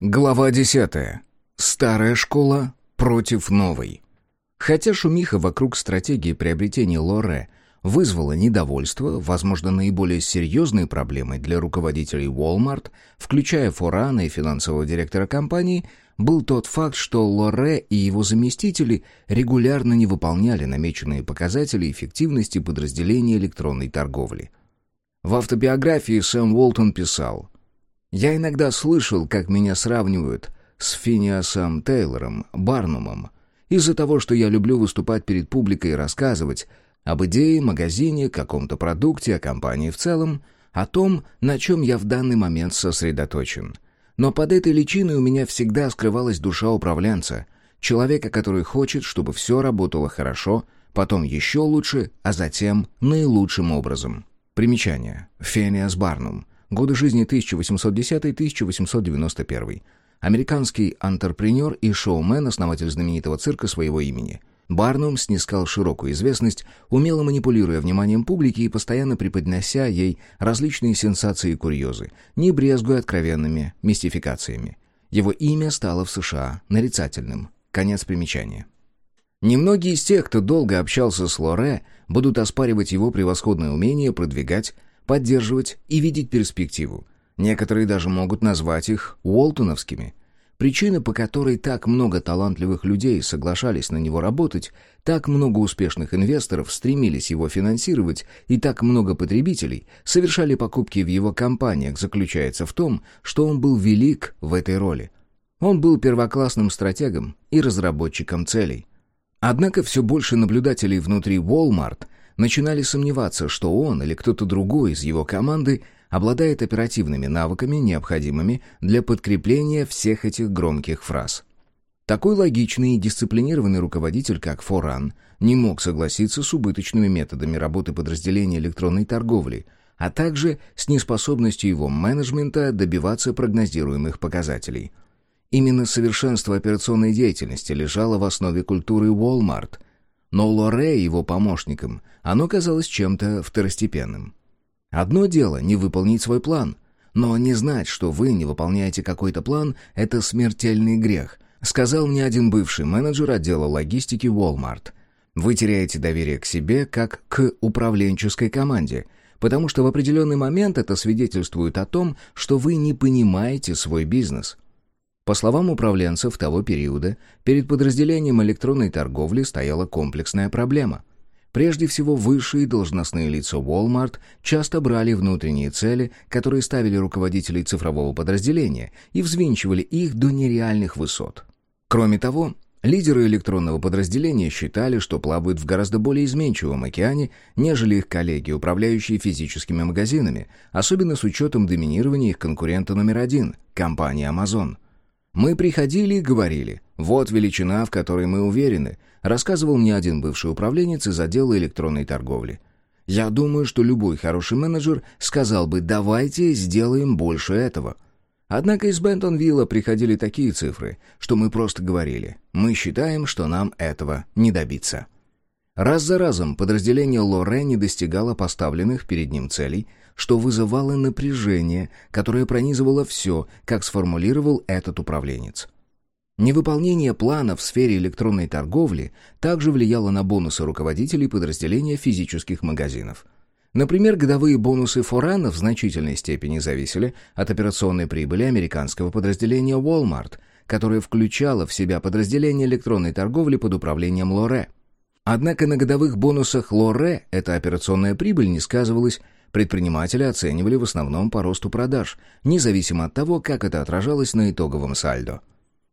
Глава 10. Старая школа против новой. Хотя шумиха вокруг стратегии приобретения Лоре вызвала недовольство, возможно, наиболее серьезной проблемой для руководителей Walmart, включая Форана и финансового директора компании, был тот факт, что Лоре и его заместители регулярно не выполняли намеченные показатели эффективности подразделения электронной торговли. В автобиографии Сэм Уолтон писал – я иногда слышал, как меня сравнивают с Финиасом Тейлором, Барнумом, из-за того, что я люблю выступать перед публикой и рассказывать об идее, магазине, каком-то продукте, о компании в целом, о том, на чем я в данный момент сосредоточен. Но под этой личиной у меня всегда скрывалась душа управленца, человека, который хочет, чтобы все работало хорошо, потом еще лучше, а затем наилучшим образом. Примечание. Фениас Барнум. Годы жизни 1810-1891. Американский антрепренер и шоумен, основатель знаменитого цирка своего имени. Барнум снискал широкую известность, умело манипулируя вниманием публики и постоянно преподнося ей различные сенсации и курьезы, не брезгуя откровенными мистификациями. Его имя стало в США нарицательным. Конец примечания. Немногие из тех, кто долго общался с Лоре, будут оспаривать его превосходное умение продвигать поддерживать и видеть перспективу. Некоторые даже могут назвать их Уолтоновскими. Причина, по которой так много талантливых людей соглашались на него работать, так много успешных инвесторов стремились его финансировать и так много потребителей совершали покупки в его компаниях, заключается в том, что он был велик в этой роли. Он был первоклассным стратегом и разработчиком целей. Однако все больше наблюдателей внутри Walmart – начинали сомневаться, что он или кто-то другой из его команды обладает оперативными навыками, необходимыми для подкрепления всех этих громких фраз. Такой логичный и дисциплинированный руководитель, как Форан, не мог согласиться с убыточными методами работы подразделения электронной торговли, а также с неспособностью его менеджмента добиваться прогнозируемых показателей. Именно совершенство операционной деятельности лежало в основе культуры Walmart – но Лоре, его помощникам, оно казалось чем-то второстепенным. Одно дело — не выполнить свой план, но не знать, что вы не выполняете какой-то план — это смертельный грех, сказал мне один бывший менеджер отдела логистики Walmart. Вы теряете доверие к себе как к управленческой команде, потому что в определенный момент это свидетельствует о том, что вы не понимаете свой бизнес — по словам управленцев того периода, перед подразделением электронной торговли стояла комплексная проблема. Прежде всего, высшие должностные лица Walmart часто брали внутренние цели, которые ставили руководителей цифрового подразделения, и взвинчивали их до нереальных высот. Кроме того, лидеры электронного подразделения считали, что плавают в гораздо более изменчивом океане, нежели их коллеги, управляющие физическими магазинами, особенно с учетом доминирования их конкурента номер один – компании Amazon – мы приходили и говорили, вот величина, в которой мы уверены, рассказывал мне один бывший управленец из отдела электронной торговли. Я думаю, что любой хороший менеджер сказал бы «давайте сделаем больше этого». Однако из Бентонвилла приходили такие цифры, что мы просто говорили «мы считаем, что нам этого не добиться». Раз за разом подразделение Лоре не достигало поставленных перед ним целей, что вызывало напряжение, которое пронизывало все, как сформулировал этот управленец. Невыполнение плана в сфере электронной торговли также влияло на бонусы руководителей подразделения физических магазинов. Например, годовые бонусы Форана в значительной степени зависели от операционной прибыли американского подразделения Walmart, которое включало в себя подразделение электронной торговли под управлением Лоре. Однако на годовых бонусах Лоре эта операционная прибыль не сказывалась, предприниматели оценивали в основном по росту продаж, независимо от того, как это отражалось на итоговом сальдо.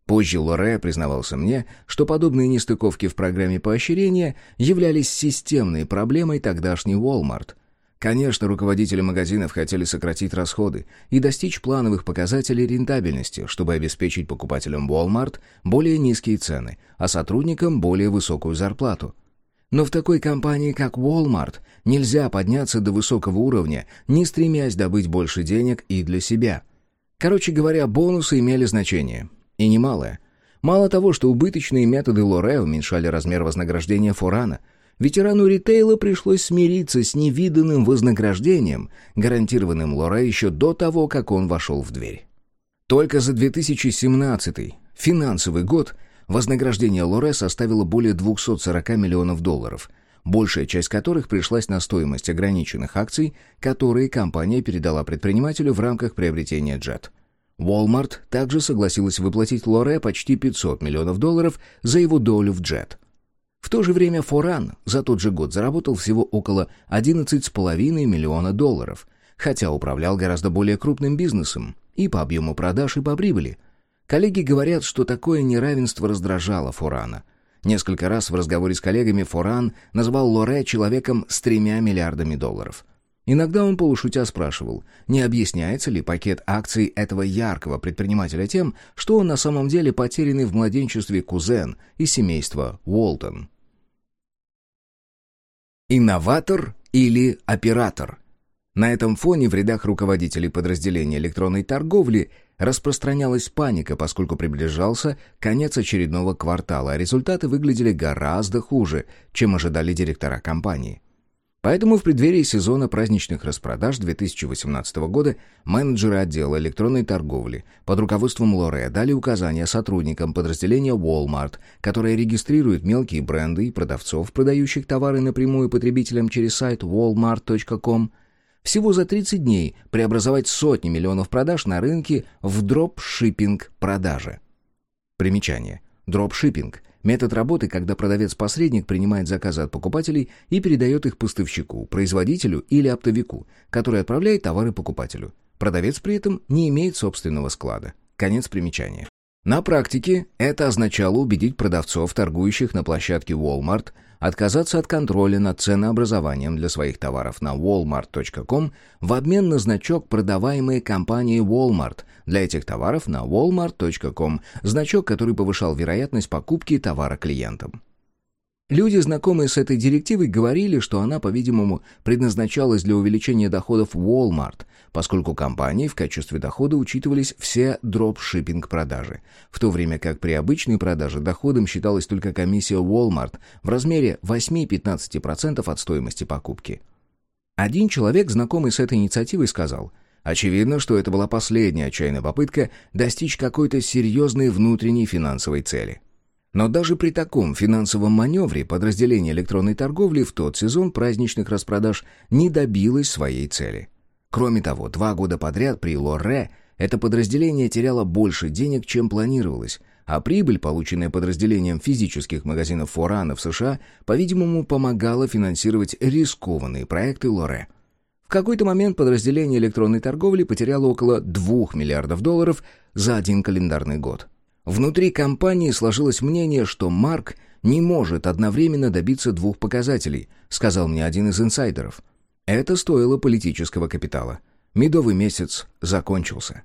Позже Лоре признавался мне, что подобные нестыковки в программе поощрения являлись системной проблемой тогдашней Walmart. Конечно, руководители магазинов хотели сократить расходы и достичь плановых показателей рентабельности, чтобы обеспечить покупателям Walmart более низкие цены, а сотрудникам более высокую зарплату – но в такой компании, как Walmart, нельзя подняться до высокого уровня, не стремясь добыть больше денег и для себя. Короче говоря, бонусы имели значение. И немалое. Мало того, что убыточные методы Лоре уменьшали размер вознаграждения Форана, ветерану ритейла пришлось смириться с невиданным вознаграждением, гарантированным Лоре еще до того, как он вошел в дверь. Только за 2017 финансовый год вознаграждение Лоре составило более 240 миллионов долларов, большая часть которых пришлась на стоимость ограниченных акций, которые компания передала предпринимателю в рамках приобретения Jet. Walmart также согласилась выплатить Лоре почти 500 миллионов долларов за его долю в Jet. В то же время Форан за тот же год заработал всего около 11,5 миллиона долларов, хотя управлял гораздо более крупным бизнесом и по объему продаж, и по прибыли. Коллеги говорят, что такое неравенство раздражало Форана. Несколько раз в разговоре с коллегами Форан назвал Лоре человеком с тремя миллиардами долларов. Иногда он полушутя спрашивал, не объясняется ли пакет акций этого яркого предпринимателя тем, что он на самом деле потерянный в младенчестве кузен из семейства Уолтон. Инноватор или оператор – на этом фоне в рядах руководителей подразделения электронной торговли распространялась паника, поскольку приближался конец очередного квартала, а результаты выглядели гораздо хуже, чем ожидали директора компании. Поэтому в преддверии сезона праздничных распродаж 2018 года менеджеры отдела электронной торговли под руководством Лоре дали указания сотрудникам подразделения Walmart, которое регистрирует мелкие бренды и продавцов, продающих товары напрямую потребителям через сайт walmart.com, всего за 30 дней преобразовать сотни миллионов продаж на рынке в дропшиппинг продажи. Примечание. Дропшиппинг – метод работы, когда продавец-посредник принимает заказы от покупателей и передает их поставщику, производителю или оптовику, который отправляет товары покупателю. Продавец при этом не имеет собственного склада. Конец примечания. На практике это означало убедить продавцов, торгующих на площадке Walmart, отказаться от контроля над ценообразованием для своих товаров на walmart.com в обмен на значок, продаваемый компанией Walmart для этих товаров на walmart.com, значок, который повышал вероятность покупки товара клиентам. Люди, знакомые с этой директивой, говорили, что она, по-видимому, предназначалась для увеличения доходов Walmart, поскольку компании в качестве дохода учитывались все дропшиппинг-продажи, в то время как при обычной продаже доходом считалась только комиссия Walmart в размере 8-15% от стоимости покупки. Один человек, знакомый с этой инициативой, сказал – Очевидно, что это была последняя отчаянная попытка достичь какой-то серьезной внутренней финансовой цели. Но даже при таком финансовом маневре подразделение электронной торговли в тот сезон праздничных распродаж не добилось своей цели. Кроме того, два года подряд при Лоре это подразделение теряло больше денег, чем планировалось, а прибыль, полученная подразделением физических магазинов Форана в США, по-видимому, помогала финансировать рискованные проекты Лоре. В какой-то момент подразделение электронной торговли потеряло около 2 миллиардов долларов за один календарный год. Внутри компании сложилось мнение, что Марк не может одновременно добиться двух показателей, сказал мне один из инсайдеров. Это стоило политического капитала. Медовый месяц закончился.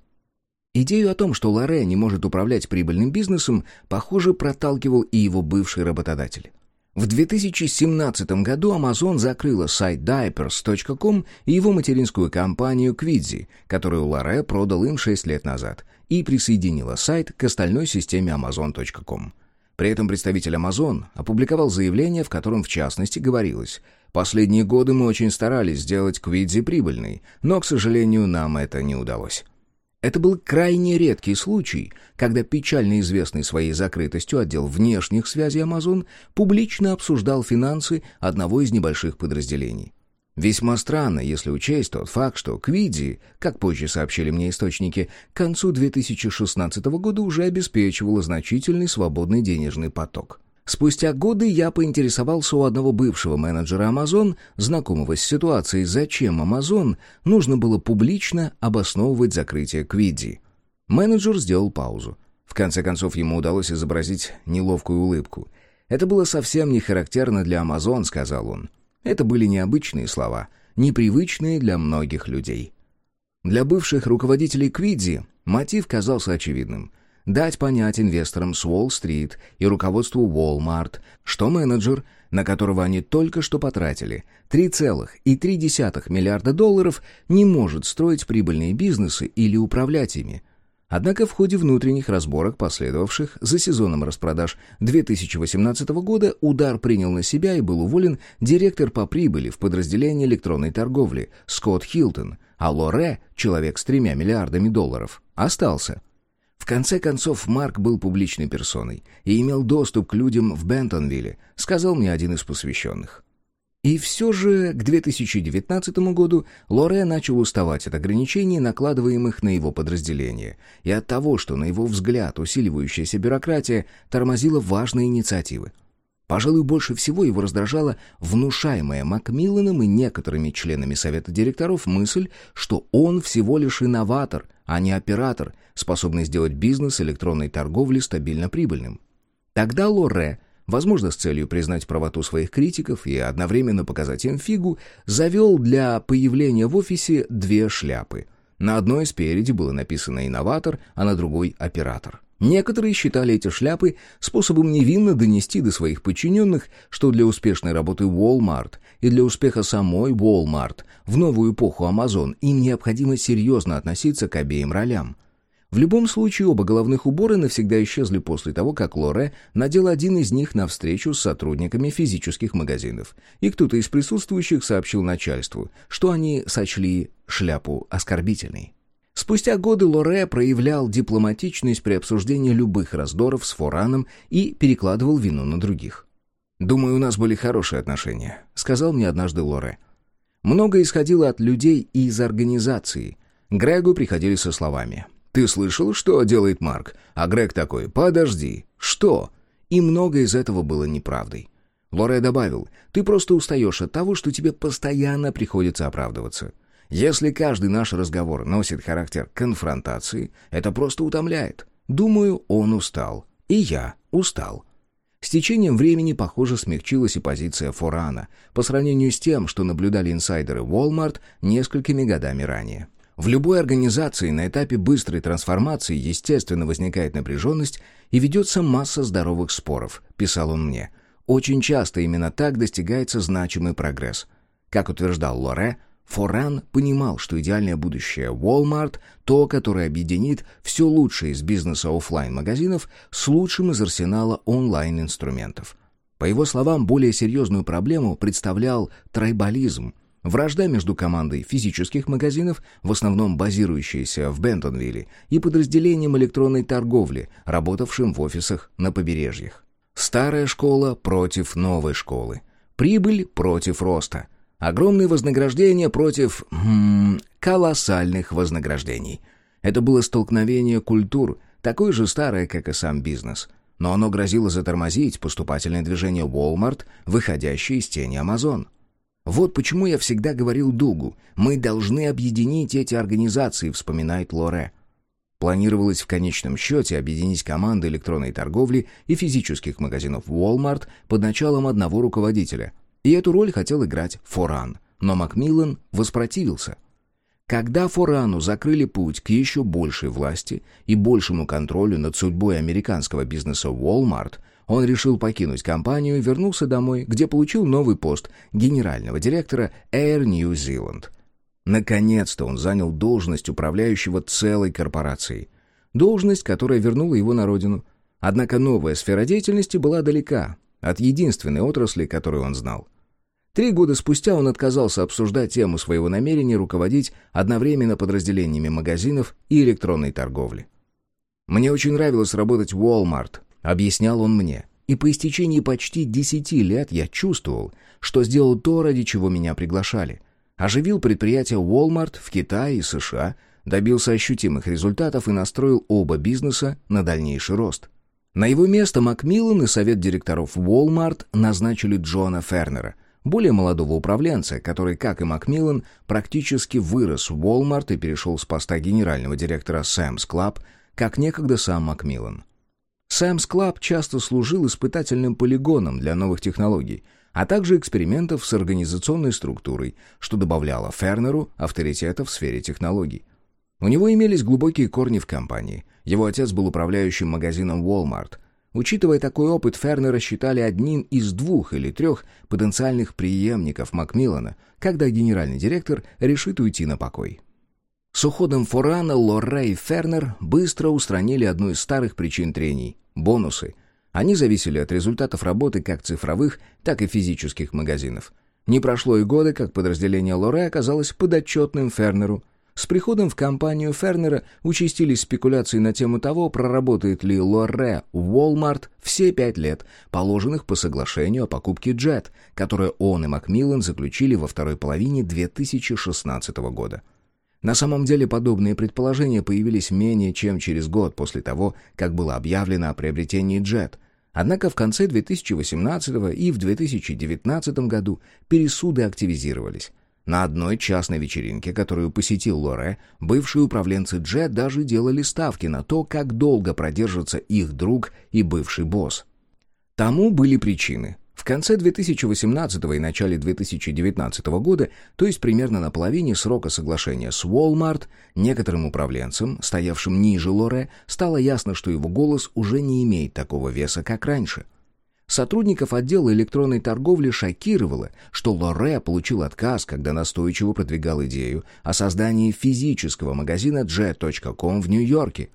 Идею о том, что Лоре не может управлять прибыльным бизнесом, похоже, проталкивал и его бывший работодатель. В 2017 году Amazon закрыла сайт diapers.com и его материнскую компанию Quidzy, которую Лоре продал им 6 лет назад, и присоединила сайт к остальной системе Amazon.com. При этом представитель Amazon опубликовал заявление, в котором в частности говорилось «Последние годы мы очень старались сделать Quidzy прибыльной, но, к сожалению, нам это не удалось». Это был крайне редкий случай, когда печально известный своей закрытостью отдел внешних связей Amazon публично обсуждал финансы одного из небольших подразделений. Весьма странно, если учесть тот факт, что Квиди, как позже сообщили мне источники, к концу 2016 года уже обеспечивала значительный свободный денежный поток. Спустя годы я поинтересовался у одного бывшего менеджера Amazon, знакомого с ситуацией, зачем Amazon нужно было публично обосновывать закрытие Квиди. Менеджер сделал паузу. В конце концов, ему удалось изобразить неловкую улыбку. «Это было совсем не характерно для Amazon», — сказал он. Это были необычные слова, непривычные для многих людей. Для бывших руководителей Квидзи мотив казался очевидным. Дать понять инвесторам с Уолл-стрит и руководству Walmart, что менеджер, на которого они только что потратили 3,3 миллиарда долларов, не может строить прибыльные бизнесы или управлять ими, Однако в ходе внутренних разборок, последовавших за сезоном распродаж 2018 года, удар принял на себя и был уволен директор по прибыли в подразделении электронной торговли Скотт Хилтон, а Лоре, человек с тремя миллиардами долларов, остался. конце концов, Марк был публичной персоной и имел доступ к людям в Бентонвилле, сказал мне один из посвященных. И все же к 2019 году Лоре начал уставать от ограничений, накладываемых на его подразделение, и от того, что, на его взгляд, усиливающаяся бюрократия тормозила важные инициативы. Пожалуй, больше всего его раздражала внушаемая Макмилланом и некоторыми членами совета директоров мысль, что он всего лишь инноватор, а не оператор, способный сделать бизнес электронной торговли стабильно прибыльным. Тогда Лоре, возможно, с целью признать правоту своих критиков и одновременно показать им фигу, завел для появления в офисе две шляпы. На одной спереди было написано «инноватор», а на другой «оператор». Некоторые считали эти шляпы способом невинно донести до своих подчиненных, что для успешной работы Walmart и для успеха самой Walmart в новую эпоху Amazon им необходимо серьезно относиться к обеим ролям. В любом случае, оба головных убора навсегда исчезли после того, как Лоре надел один из них на встречу с сотрудниками физических магазинов, и кто-то из присутствующих сообщил начальству, что они сочли шляпу оскорбительной. Спустя годы Лоре проявлял дипломатичность при обсуждении любых раздоров с Фораном и перекладывал вину на других. «Думаю, у нас были хорошие отношения», — сказал мне однажды Лоре. Много исходило от людей и из организации. Грегу приходили со словами. «Ты слышал, что делает Марк?» А Грег такой «Подожди, что?» И много из этого было неправдой. Лоре добавил, «Ты просто устаешь от того, что тебе постоянно приходится оправдываться. Если каждый наш разговор носит характер конфронтации, это просто утомляет. Думаю, он устал. И я устал. С течением времени, похоже, смягчилась и позиция Форана по сравнению с тем, что наблюдали инсайдеры Walmart несколькими годами ранее. В любой организации на этапе быстрой трансформации естественно возникает напряженность и ведется масса здоровых споров, писал он мне. Очень часто именно так достигается значимый прогресс. Как утверждал Лоре, Форан понимал, что идеальное будущее Walmart – то, которое объединит все лучшее из бизнеса офлайн магазинов с лучшим из арсенала онлайн-инструментов. По его словам, более серьезную проблему представлял трайбализм – вражда между командой физических магазинов, в основном базирующейся в Бентонвилле, и подразделением электронной торговли, работавшим в офисах на побережьях. Старая школа против новой школы. Прибыль против роста – Огромные вознаграждения против... М -м, колоссальных вознаграждений. Это было столкновение культур, такое же старое, как и сам бизнес. Но оно грозило затормозить поступательное движение Walmart, выходящее из тени Amazon. Вот почему я всегда говорил Дугу, мы должны объединить эти организации, вспоминает Лоре. Планировалось в конечном счете объединить команды электронной торговли и физических магазинов Walmart под началом одного руководителя, и эту роль хотел играть Форан, но Макмиллан воспротивился. Когда Форану закрыли путь к еще большей власти и большему контролю над судьбой американского бизнеса Walmart, он решил покинуть компанию и вернулся домой, где получил новый пост генерального директора Air New Zealand. Наконец-то он занял должность управляющего целой корпорацией. Должность, которая вернула его на родину. Однако новая сфера деятельности была далека, от единственной отрасли, которую он знал. Три года спустя он отказался обсуждать тему своего намерения руководить одновременно подразделениями магазинов и электронной торговли. «Мне очень нравилось работать в Walmart», — объяснял он мне. «И по истечении почти десяти лет я чувствовал, что сделал то, ради чего меня приглашали. Оживил предприятие Walmart в Китае и США, добился ощутимых результатов и настроил оба бизнеса на дальнейший рост». На его место Макмиллан и совет директоров Walmart назначили Джона Фернера, более молодого управленца, который, как и Макмиллан, практически вырос в Walmart и перешел с поста генерального директора Sam's Club, как некогда сам Макмиллан. Sam's Club часто служил испытательным полигоном для новых технологий, а также экспериментов с организационной структурой, что добавляло Фернеру авторитета в сфере технологий. У него имелись глубокие корни в компании. Его отец был управляющим магазином Walmart. Учитывая такой опыт, Фернера считали одним из двух или трех потенциальных преемников Макмиллана, когда генеральный директор решит уйти на покой. С уходом Форана, Лорре и Фернер быстро устранили одну из старых причин трений – бонусы. Они зависели от результатов работы как цифровых, так и физических магазинов. Не прошло и года, как подразделение Лоре оказалось подотчетным Фернеру – С приходом в компанию Фернера участились спекуляции на тему того, проработает ли Лоре Walmart все пять лет, положенных по соглашению о покупке Jet, которое он и Макмиллан заключили во второй половине 2016 года. На самом деле подобные предположения появились менее чем через год после того, как было объявлено о приобретении Jet. Однако в конце 2018 и в 2019 году пересуды активизировались. На одной частной вечеринке, которую посетил Лоре, бывшие управленцы Джет даже делали ставки на то, как долго продержится их друг и бывший босс. Тому были причины. В конце 2018 и начале 2019 года, то есть примерно на половине срока соглашения с Walmart, некоторым управленцам, стоявшим ниже Лоре, стало ясно, что его голос уже не имеет такого веса, как раньше – Сотрудников отдела электронной торговли шокировало, что Лоре получил отказ, когда настойчиво продвигал идею о создании физического магазина Jet.com в Нью-Йорке.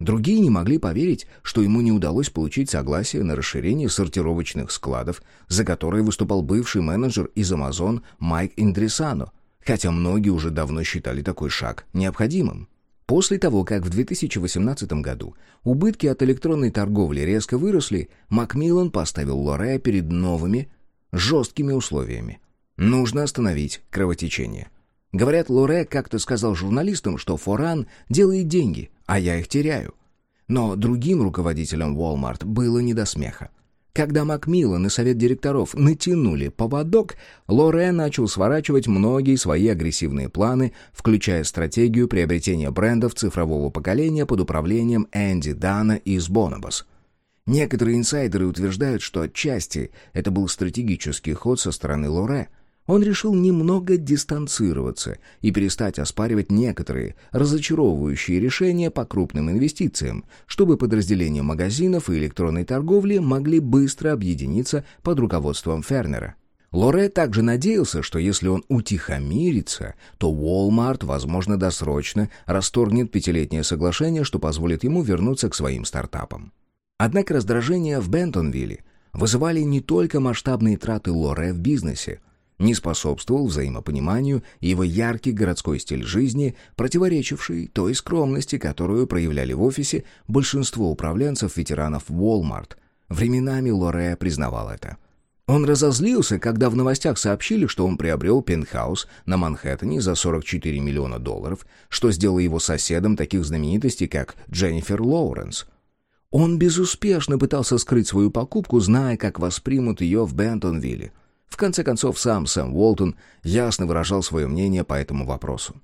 Другие не могли поверить, что ему не удалось получить согласие на расширение сортировочных складов, за которые выступал бывший менеджер из Amazon Майк Индрисано, хотя многие уже давно считали такой шаг необходимым. После того, как в 2018 году убытки от электронной торговли резко выросли, Макмиллан поставил Лоре перед новыми, жесткими условиями. Нужно остановить кровотечение. Говорят, Лоре как-то сказал журналистам, что Форан делает деньги, а я их теряю. Но другим руководителям Walmart было не до смеха. Когда Макмиллан и совет директоров натянули поводок, Лоре начал сворачивать многие свои агрессивные планы, включая стратегию приобретения брендов цифрового поколения под управлением Энди Дана из Bonobos. Некоторые инсайдеры утверждают, что отчасти это был стратегический ход со стороны Лоре – он решил немного дистанцироваться и перестать оспаривать некоторые разочаровывающие решения по крупным инвестициям, чтобы подразделения магазинов и электронной торговли могли быстро объединиться под руководством Фернера. Лоре также надеялся, что если он утихомирится, то Walmart, возможно, досрочно расторгнет пятилетнее соглашение, что позволит ему вернуться к своим стартапам. Однако раздражение в Бентонвилле вызывали не только масштабные траты Лоре в бизнесе, не способствовал взаимопониманию его яркий городской стиль жизни, противоречивший той скромности, которую проявляли в офисе большинство управленцев-ветеранов Walmart. Временами Лоре признавал это. Он разозлился, когда в новостях сообщили, что он приобрел пентхаус на Манхэттене за 44 миллиона долларов, что сделало его соседом таких знаменитостей, как Дженнифер Лоуренс. Он безуспешно пытался скрыть свою покупку, зная, как воспримут ее в Бентонвилле – в конце концов, сам Сэм Уолтон ясно выражал свое мнение по этому вопросу.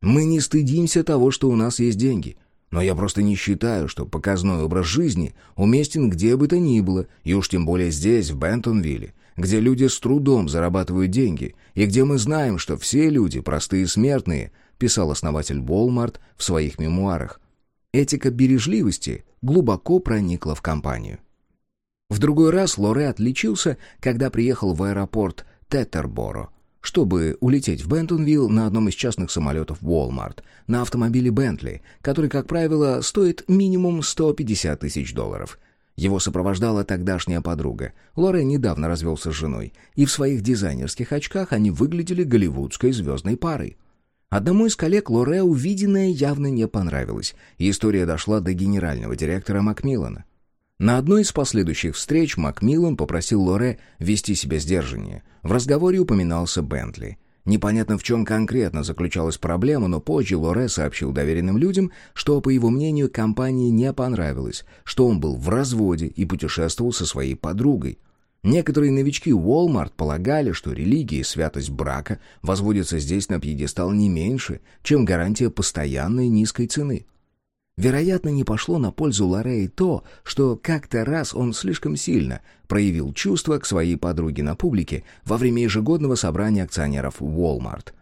«Мы не стыдимся того, что у нас есть деньги, но я просто не считаю, что показной образ жизни уместен где бы то ни было, и уж тем более здесь, в Бентонвилле, где люди с трудом зарабатывают деньги, и где мы знаем, что все люди простые смертные», писал основатель Walmart в своих мемуарах. Этика бережливости глубоко проникла в компанию. В другой раз Лоре отличился, когда приехал в аэропорт Теттерборо, чтобы улететь в Бентонвилл на одном из частных самолетов Walmart, на автомобиле Бентли, который, как правило, стоит минимум 150 тысяч долларов. Его сопровождала тогдашняя подруга. Лоре недавно развелся с женой, и в своих дизайнерских очках они выглядели голливудской звездной парой. Одному из коллег Лоре увиденное явно не понравилось, и история дошла до генерального директора Макмиллана. На одной из последующих встреч Макмиллан попросил Лоре вести себя сдержаннее. В разговоре упоминался Бентли. Непонятно, в чем конкретно заключалась проблема, но позже Лоре сообщил доверенным людям, что, по его мнению, компании не понравилось, что он был в разводе и путешествовал со своей подругой. Некоторые новички Walmart полагали, что религия и святость брака возводятся здесь на пьедестал не меньше, чем гарантия постоянной низкой цены. Вероятно, не пошло на пользу Лоре и то, что как-то раз он слишком сильно проявил чувства к своей подруге на публике во время ежегодного собрания акционеров Walmart.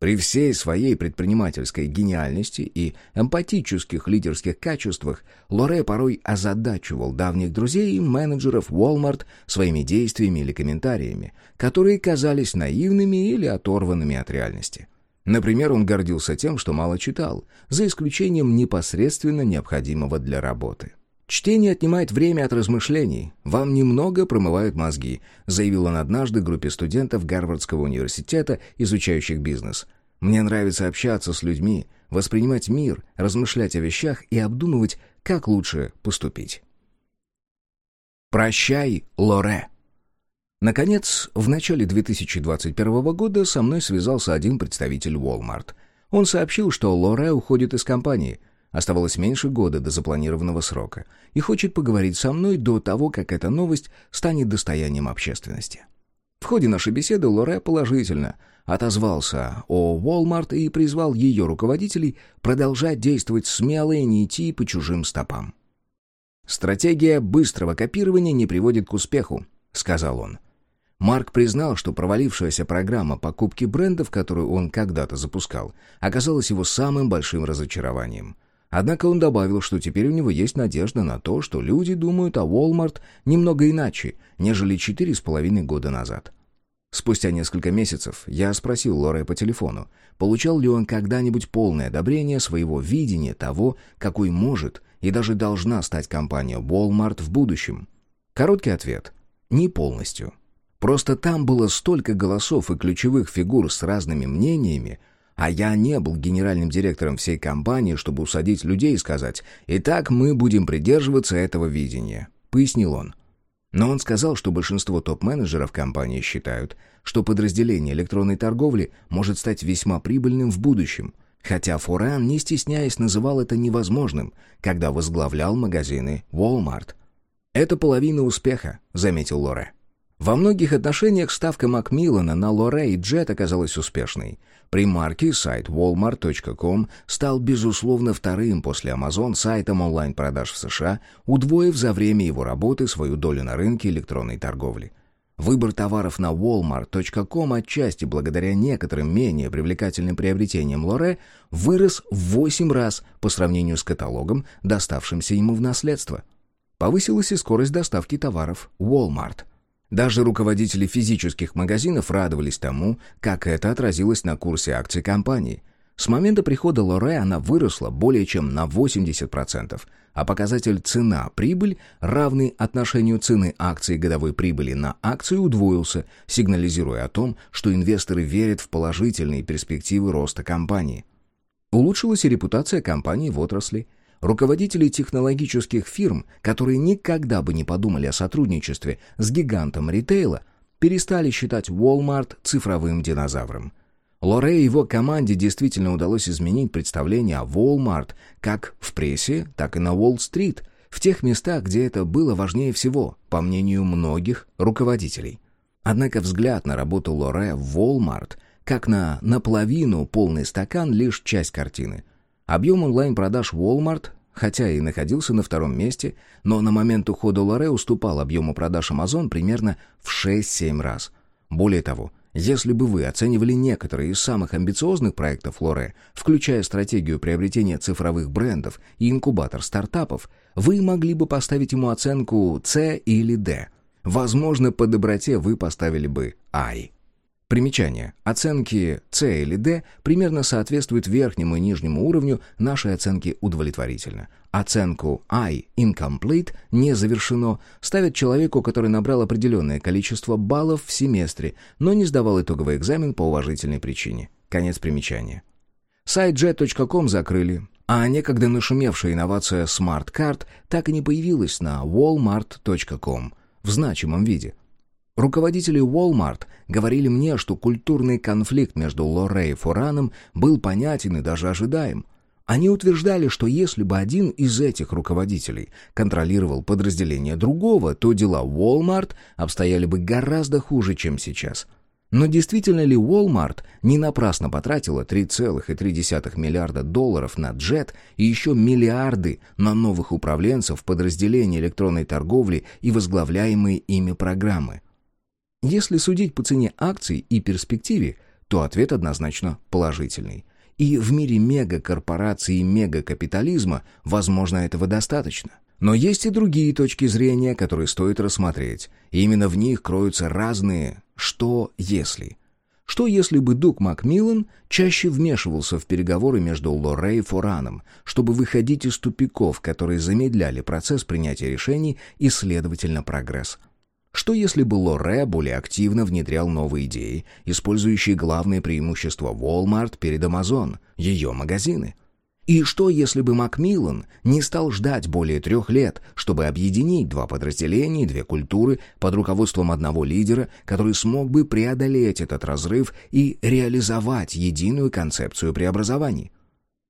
При всей своей предпринимательской гениальности и эмпатических лидерских качествах Лоре порой озадачивал давних друзей и менеджеров Walmart своими действиями или комментариями, которые казались наивными или оторванными от реальности. Например, он гордился тем, что мало читал, за исключением непосредственно необходимого для работы. «Чтение отнимает время от размышлений. Вам немного промывают мозги», заявил он однажды группе студентов Гарвардского университета, изучающих бизнес. Мне нравится общаться с людьми, воспринимать мир, размышлять о вещах и обдумывать, как лучше поступить. «Прощай, Лоре!» Наконец, в начале 2021 года со мной связался один представитель Walmart. Он сообщил, что Лоре уходит из компании. Оставалось меньше года до запланированного срока. И хочет поговорить со мной до того, как эта новость станет достоянием общественности. В ходе нашей беседы Лоре положительно отозвался о Walmart и призвал ее руководителей продолжать действовать смело и не идти по чужим стопам. «Стратегия быстрого копирования не приводит к успеху», — сказал он. Марк признал, что провалившаяся программа покупки брендов, которую он когда-то запускал, оказалась его самым большим разочарованием. Однако он добавил, что теперь у него есть надежда на то, что люди думают о Walmart немного иначе, нежели четыре с половиной года назад. Спустя несколько месяцев я спросил Лоре по телефону, получал ли он когда-нибудь полное одобрение своего видения того, какой может и даже должна стать компания Walmart в будущем. Короткий ответ – не полностью. Просто там было столько голосов и ключевых фигур с разными мнениями, а я не был генеральным директором всей компании, чтобы усадить людей и сказать «Итак, мы будем придерживаться этого видения», — пояснил он. Но он сказал, что большинство топ-менеджеров компании считают, что подразделение электронной торговли может стать весьма прибыльным в будущем, хотя Форан, не стесняясь, называл это невозможным, когда возглавлял магазины Walmart. «Это половина успеха», — заметил Лоре. Во многих отношениях ставка Макмиллана на Лоре и Джет оказалась успешной. При марке сайт walmart.com стал, безусловно, вторым после Amazon сайтом онлайн-продаж в США, удвоив за время его работы свою долю на рынке электронной торговли. Выбор товаров на walmart.com отчасти благодаря некоторым менее привлекательным приобретениям Лоре вырос в 8 раз по сравнению с каталогом, доставшимся ему в наследство. Повысилась и скорость доставки товаров Walmart. Даже руководители физических магазинов радовались тому, как это отразилось на курсе акций компании. С момента прихода Лоре она выросла более чем на 80%, а показатель цена-прибыль, равный отношению цены акций годовой прибыли на акцию, удвоился, сигнализируя о том, что инвесторы верят в положительные перспективы роста компании. Улучшилась и репутация компании в отрасли – Руководители технологических фирм, которые никогда бы не подумали о сотрудничестве с гигантом ритейла, перестали считать Walmart цифровым динозавром. Лоре и его команде действительно удалось изменить представление о Walmart как в прессе, так и на Уолл-стрит, в тех местах, где это было важнее всего, по мнению многих руководителей. Однако взгляд на работу Лоре в Walmart, как на наполовину полный стакан, лишь часть картины. Объем онлайн-продаж Walmart, хотя и находился на втором месте, но на момент ухода Лоре уступал объему продаж Amazon примерно в 6-7 раз. Более того, если бы вы оценивали некоторые из самых амбициозных проектов Лоре, включая стратегию приобретения цифровых брендов и инкубатор стартапов, вы могли бы поставить ему оценку C или D. Возможно, по доброте вы поставили бы I. Примечание. Оценки C или D примерно соответствуют верхнему и нижнему уровню нашей оценки удовлетворительно. Оценку I incomplete не завершено ставят человеку, который набрал определенное количество баллов в семестре, но не сдавал итоговый экзамен по уважительной причине. Конец примечания. Сайт jet.com закрыли, а некогда нашумевшая инновация Smart Card так и не появилась на walmart.com в значимом виде. Руководители Walmart говорили мне, что культурный конфликт между Лорре и Фораном был понятен и даже ожидаем. Они утверждали, что если бы один из этих руководителей контролировал подразделение другого, то дела Walmart обстояли бы гораздо хуже, чем сейчас. Но действительно ли Walmart не напрасно потратила 3,3 миллиарда долларов на джет и еще миллиарды на новых управленцев подразделений электронной торговли и возглавляемые ими программы? Если судить по цене акций и перспективе, то ответ однозначно положительный. И в мире мегакорпораций и мегакапитализма, возможно, этого достаточно. Но есть и другие точки зрения, которые стоит рассмотреть. И именно в них кроются разные «что если». Что если бы Дук Макмиллан чаще вмешивался в переговоры между Лорре и Фораном, чтобы выходить из тупиков, которые замедляли процесс принятия решений и, следовательно, прогресс? Что если бы Лоре более активно внедрял новые идеи, использующие главное преимущество Walmart перед Amazon, ее магазины? И что, если бы Макмиллан не стал ждать более трех лет, чтобы объединить два подразделения и две культуры под руководством одного лидера, который смог бы преодолеть этот разрыв и реализовать единую концепцию преобразований?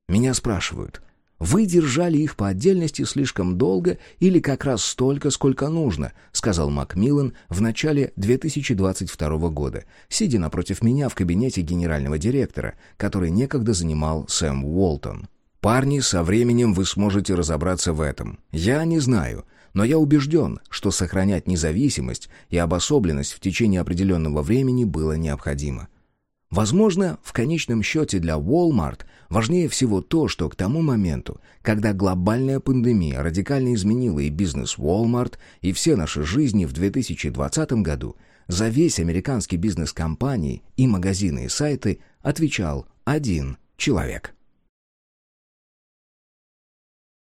Меня спрашивают, вы держали их по отдельности слишком долго или как раз столько, сколько нужно, сказал Макмиллан в начале 2022 года, сидя напротив меня в кабинете генерального директора, который некогда занимал Сэм Уолтон. Парни, со временем вы сможете разобраться в этом. Я не знаю, но я убежден, что сохранять независимость и обособленность в течение определенного времени было необходимо. Возможно, в конечном счете для Walmart важнее всего то, что к тому моменту, когда глобальная пандемия радикально изменила и бизнес Walmart, и все наши жизни в 2020 году, за весь американский бизнес компании и магазины и сайты отвечал один человек –